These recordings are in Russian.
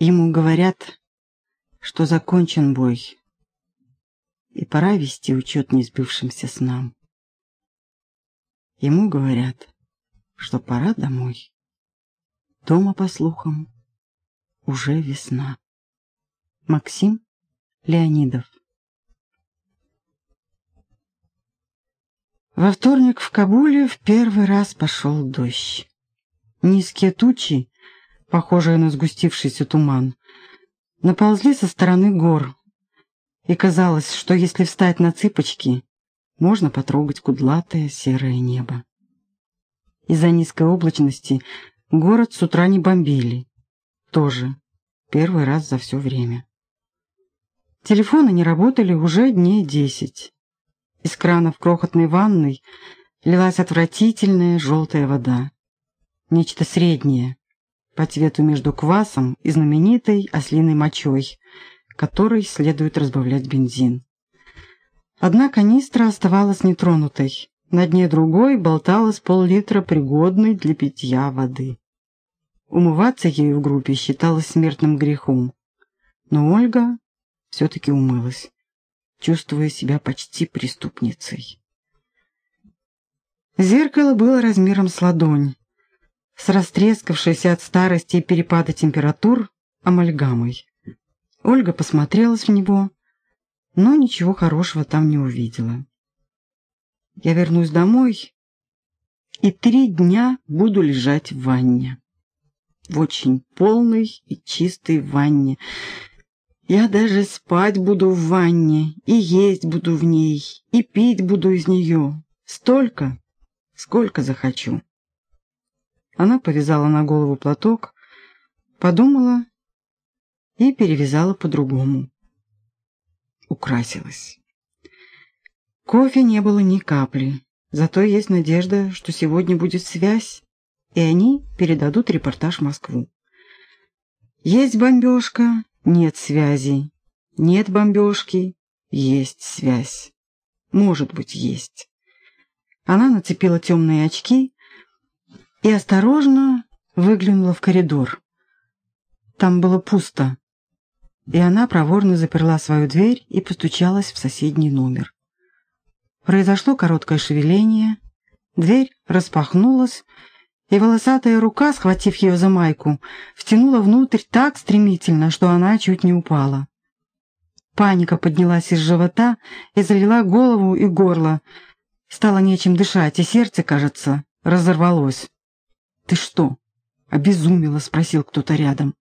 Ему говорят, что закончен бой, и пора вести учет несбывшимся снам. Ему говорят, что пора домой. Дома, по слухам, уже весна. Максим Леонидов Во вторник в Кабуле в первый раз пошел дождь. Низкие тучи, похожие на сгустившийся туман, наползли со стороны гор, и казалось, что если встать на цыпочки, можно потрогать кудлатое серое небо. Из-за низкой облачности город с утра не бомбили. Тоже первый раз за все время. Телефоны не работали уже дней десять. Из крана в крохотной ванной лилась отвратительная желтая вода. Нечто среднее, по цвету между квасом и знаменитой ослиной мочой, которой следует разбавлять бензин. Одна канистра оставалась нетронутой. На дне другой болталось пол-литра пригодной для питья воды. Умываться ею в группе считалось смертным грехом. Но Ольга все-таки умылась, чувствуя себя почти преступницей. Зеркало было размером с ладонь, с растрескавшейся от старости и перепада температур амальгамой. Ольга посмотрелась в него, но ничего хорошего там не увидела. Я вернусь домой и три дня буду лежать в ванне. В очень полной и чистой ванне. Я даже спать буду в ванне, и есть буду в ней, и пить буду из нее. Столько, сколько захочу. Она повязала на голову платок, подумала и перевязала по-другому. Украсилась. Кофе не было ни капли, зато есть надежда, что сегодня будет связь, и они передадут репортаж в Москву. Есть бомбежка, нет связи. Нет бомбежки, есть связь. Может быть, есть. Она нацепила темные очки и осторожно выглянула в коридор. Там было пусто, и она проворно заперла свою дверь и постучалась в соседний номер. Произошло короткое шевеление, дверь распахнулась, и волосатая рука, схватив ее за майку, втянула внутрь так стремительно, что она чуть не упала. Паника поднялась из живота и залила голову и горло. Стало нечем дышать, и сердце, кажется, разорвалось. «Ты что, обезумела?» — спросил кто-то рядом.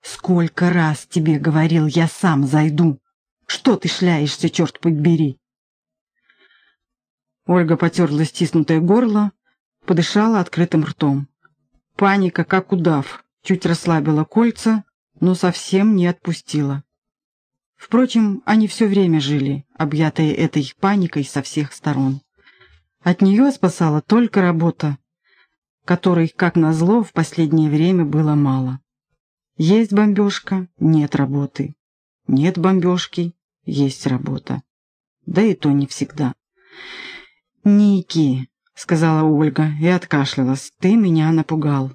«Сколько раз тебе говорил, я сам зайду! Что ты шляешься, черт побери?» Ольга потерла стиснутое горло, подышала открытым ртом. Паника, как удав, чуть расслабила кольца, но совсем не отпустила. Впрочем, они все время жили, объятые этой паникой со всех сторон. От нее спасала только работа, которой, как назло, в последнее время было мало. Есть бомбежка — нет работы. Нет бомбежки — есть работа. Да и то не всегда. «Ники», — сказала Ольга и откашлялась, — «ты меня напугал».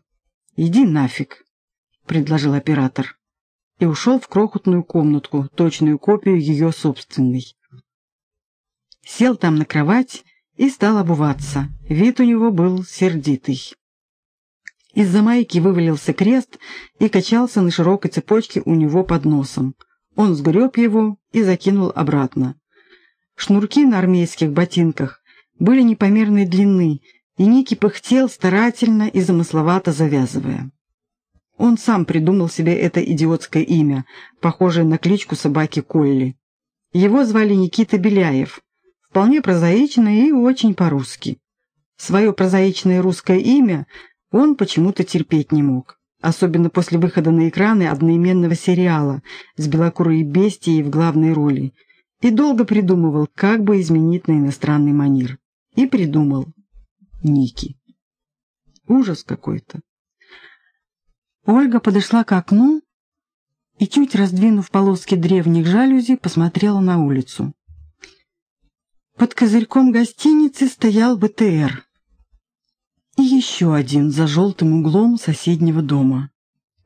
«Иди нафиг», — предложил оператор. И ушел в крохотную комнатку, точную копию ее собственной. Сел там на кровать и стал обуваться. Вид у него был сердитый. Из-за майки вывалился крест и качался на широкой цепочке у него под носом. Он сгреб его и закинул обратно. Шнурки на армейских ботинках были непомерной длины, и Ники пыхтел старательно и замысловато завязывая. Он сам придумал себе это идиотское имя, похожее на кличку собаки Колли. Его звали Никита Беляев, вполне прозаичное и очень по-русски. Свое прозаичное русское имя он почему-то терпеть не мог, особенно после выхода на экраны одноименного сериала с белокурой бестией в главной роли, и долго придумывал, как бы изменить на иностранный манер. И придумал. Ники. Ужас какой-то. Ольга подошла к окну и, чуть раздвинув полоски древних жалюзи, посмотрела на улицу. Под козырьком гостиницы стоял БТР. Еще один за желтым углом соседнего дома.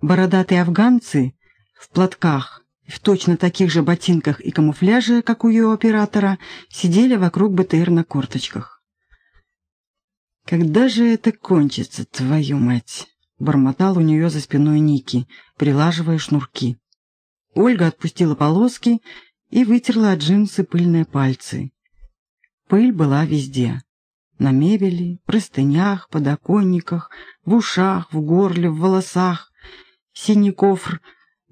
Бородатые афганцы в платках в точно таких же ботинках и камуфляже, как у ее оператора, сидели вокруг БТР на корточках. «Когда же это кончится, твою мать?» — бормотал у нее за спиной Ники, прилаживая шнурки. Ольга отпустила полоски и вытерла от джинсы пыльные пальцы. Пыль была везде. На мебели, простынях, подоконниках, в ушах, в горле, в волосах. Синий кофр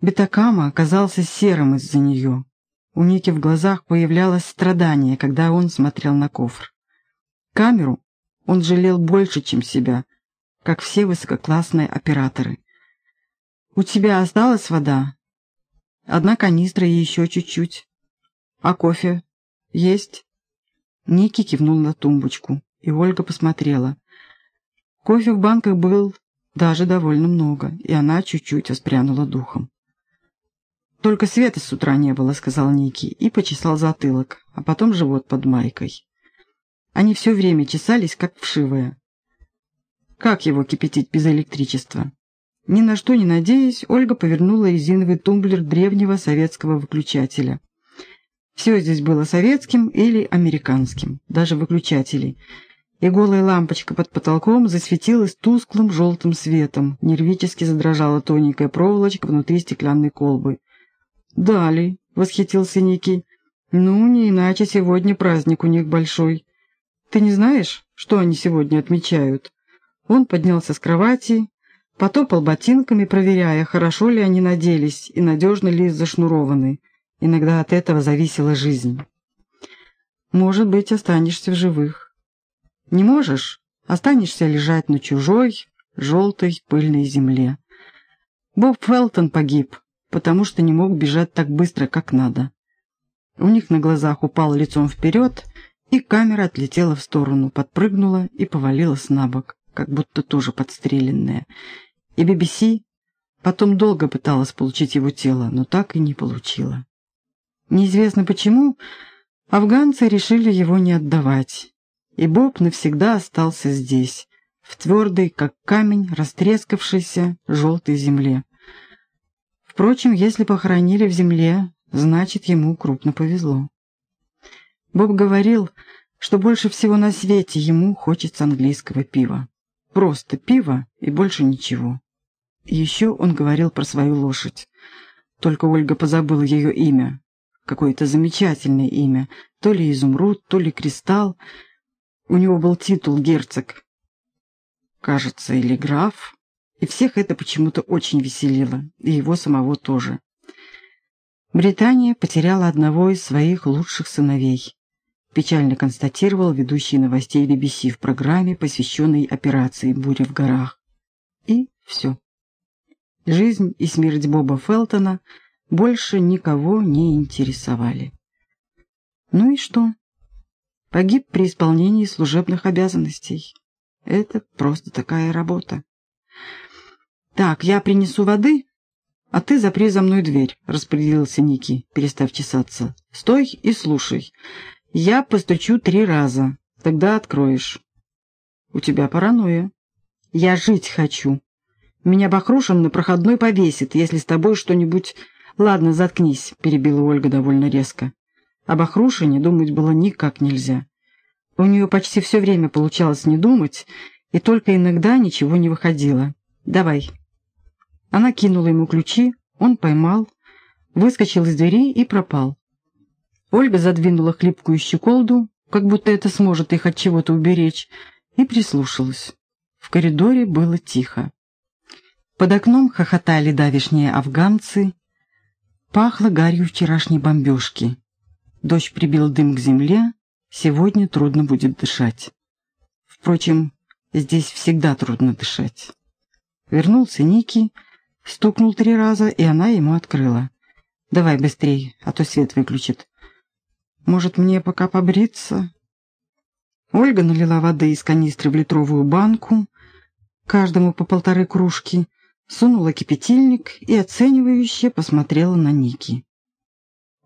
Бетакама оказался серым из-за нее. У Ники в глазах появлялось страдание, когда он смотрел на кофр. Камеру он жалел больше, чем себя, как все высококлассные операторы. «У тебя осталась вода?» «Одна канистра и еще чуть-чуть. А кофе? Есть?» Ники кивнул на тумбочку, и Ольга посмотрела. Кофе в банках был даже довольно много, и она чуть-чуть воспрянула духом. «Только света с утра не было», — сказал Ники, и почесал затылок, а потом живот под майкой. Они все время чесались, как вшивые. Как его кипятить без электричества? Ни на что не надеясь, Ольга повернула резиновый тумблер древнего советского выключателя. Все здесь было советским или американским, даже выключателей. И голая лампочка под потолком засветилась тусклым желтым светом, нервически задрожала тоненькая проволочка внутри стеклянной колбы. «Дали», — восхитился Ники. «Ну, не иначе сегодня праздник у них большой. Ты не знаешь, что они сегодня отмечают?» Он поднялся с кровати, потопал ботинками, проверяя, хорошо ли они наделись и надежно ли зашнурованы. Иногда от этого зависела жизнь. «Может быть, останешься в живых. Не можешь? Останешься лежать на чужой, желтой, пыльной земле. Боб Фелтон погиб, потому что не мог бежать так быстро, как надо. У них на глазах упал лицом вперед, и камера отлетела в сторону, подпрыгнула и повалилась на бок как будто тоже подстреленная. И BBC потом долго пыталась получить его тело, но так и не получила. Неизвестно почему, афганцы решили его не отдавать, и Боб навсегда остался здесь, в твердой, как камень, растрескавшейся желтой земле. Впрочем, если похоронили в земле, значит, ему крупно повезло. Боб говорил, что больше всего на свете ему хочется английского пива. Просто пиво и больше ничего. Еще он говорил про свою лошадь. Только Ольга позабыла ее имя. Какое-то замечательное имя. То ли изумруд, то ли кристалл. У него был титул герцог. Кажется, или граф. И всех это почему-то очень веселило. И его самого тоже. Британия потеряла одного из своих лучших сыновей печально констатировал ведущий новостей BBC в программе, посвященной операции «Буря в горах». И все. Жизнь и смерть Боба Фелтона больше никого не интересовали. Ну и что? Погиб при исполнении служебных обязанностей. Это просто такая работа. «Так, я принесу воды, а ты запри за мной дверь», — распределился Ники, перестав чесаться. «Стой и слушай. Я постучу три раза, тогда откроешь. У тебя паранойя. Я жить хочу. Меня Бахрушин на проходной повесит, если с тобой что-нибудь... Ладно, заткнись, перебила Ольга довольно резко. Об Бахрушине думать было никак нельзя. У нее почти все время получалось не думать, и только иногда ничего не выходило. «Давай». Она кинула ему ключи, он поймал, выскочил из двери и пропал. Ольга задвинула хлипкую щеколду, как будто это сможет их от чего-то уберечь, и прислушалась. В коридоре было тихо. Под окном хохотали давишние афганцы, пахло гарью вчерашней бомбежки. Дождь прибил дым к земле, сегодня трудно будет дышать. Впрочем, здесь всегда трудно дышать. Вернулся Ники, стукнул три раза, и она ему открыла. «Давай быстрей, а то свет выключит». Может, мне пока побриться?» Ольга налила воды из канистры в литровую банку, каждому по полторы кружки, сунула кипятильник и оценивающе посмотрела на Ники.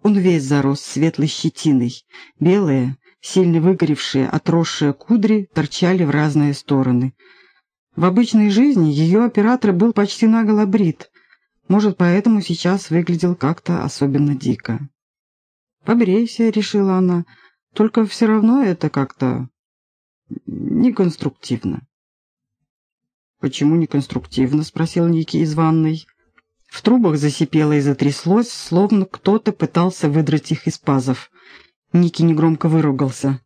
Он весь зарос светлой щетиной, белые, сильно выгоревшие, отросшие кудри торчали в разные стороны. В обычной жизни ее оператор был почти наголо брит, Может, поэтому сейчас выглядел как-то особенно дико. «Побрейся», — решила она, — «только все равно это как-то неконструктивно». «Почему неконструктивно?» — спросил Ники из ванной. В трубах засипело и затряслось, словно кто-то пытался выдрать их из пазов. Ники негромко выругался.